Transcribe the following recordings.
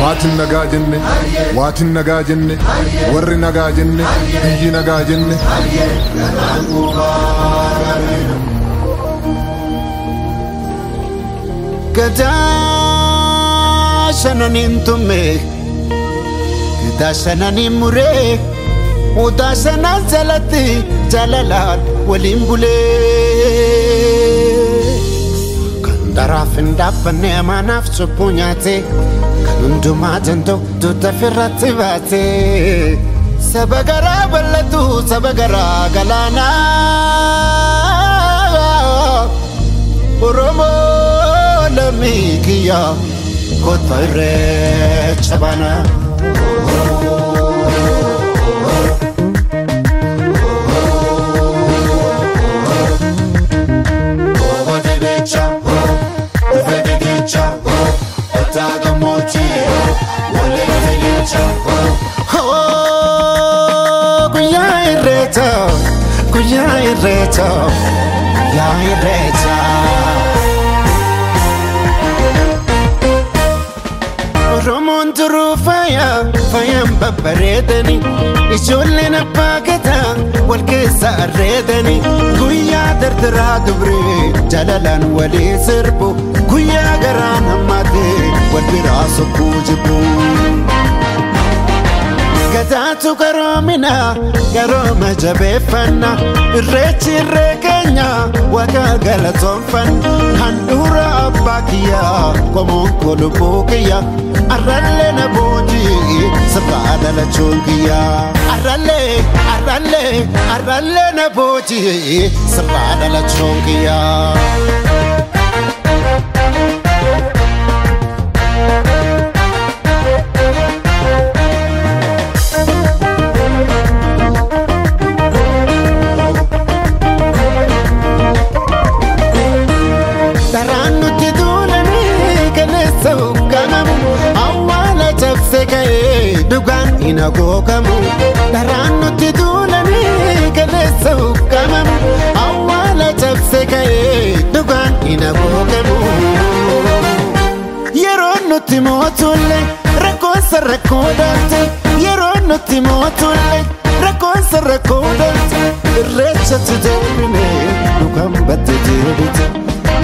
Waatiin nagaa jenne waatiin nagaa jenne warri nagaa jenne biyyi nagaa jenne. Gadaa shananiin tumme. Gadaa shananiin muree mudaa shanaan jalatti jaalalaan waliin bulee kan daraaf hin dhaabbanne amaanaaf cubbuu nyaate kan hundumaa danda'u duuta firratti baate saba garaa bal'atu saba garaa galaanaa Oromoo lammii kiyya kotba irreecha baana. Turuu faaya faayaan babbareedani ijoolleen abbaa gadaa wal keessa arreedani guyyaa dardaraa dubree jaalalaan walii sirbu guyyaa garaan hammaatee wal biraa sokkuu jibbu. Gadaatu garoomina garooma jabeeffanna irreechi irree keenya waaqa galatoonfanna handhuura abbaa kiyyaa qomoon kolubbuu kiyya arrallee na boojii sirraa dhalachuun kiyyaa arrallee arrallee arrallee na boojii sirraa dhalachuun kiyyaa. Daraan nuti duulanii qilleensa uggamamu awwaala cabse ka'ee dhugaan hin agoogamu. Daraan nuti duulanii qilleensa uggamamu awwaala cabse ka'ee dhugaan hin agoogamu. Yeroo nuti mootullee rakkoonsa rakkoo dhaabte yeroo nuti mootullee rakkoonsa rakkoo dhaabte irreechatti deebine dhugaan batte deebite.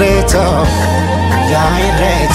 irreecha, guyyaa irreecha.